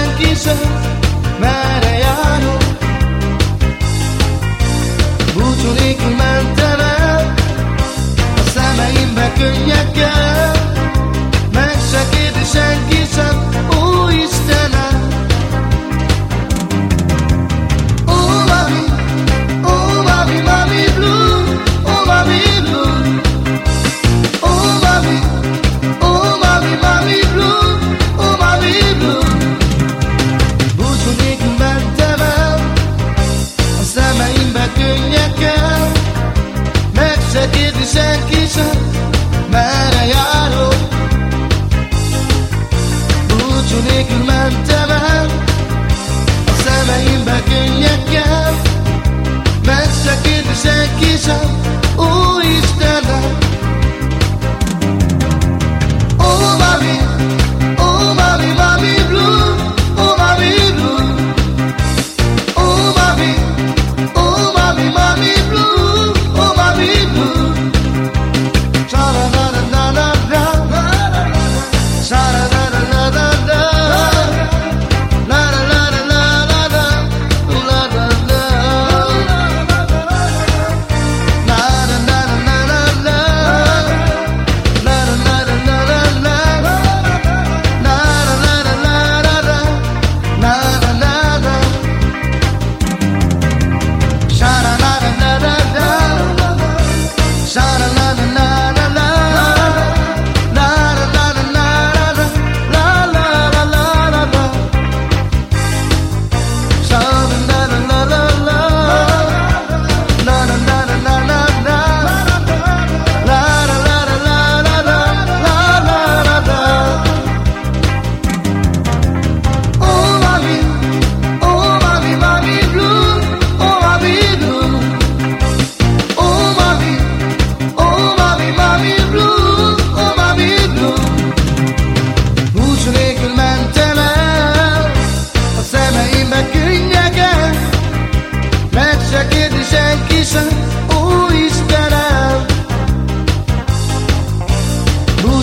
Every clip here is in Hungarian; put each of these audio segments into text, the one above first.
ben kimse, sun.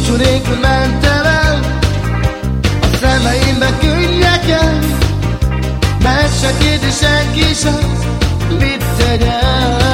búcsú nélkül ment el A szemeimbe könnyeken Mert se kérdés senki sem Mit tegyek?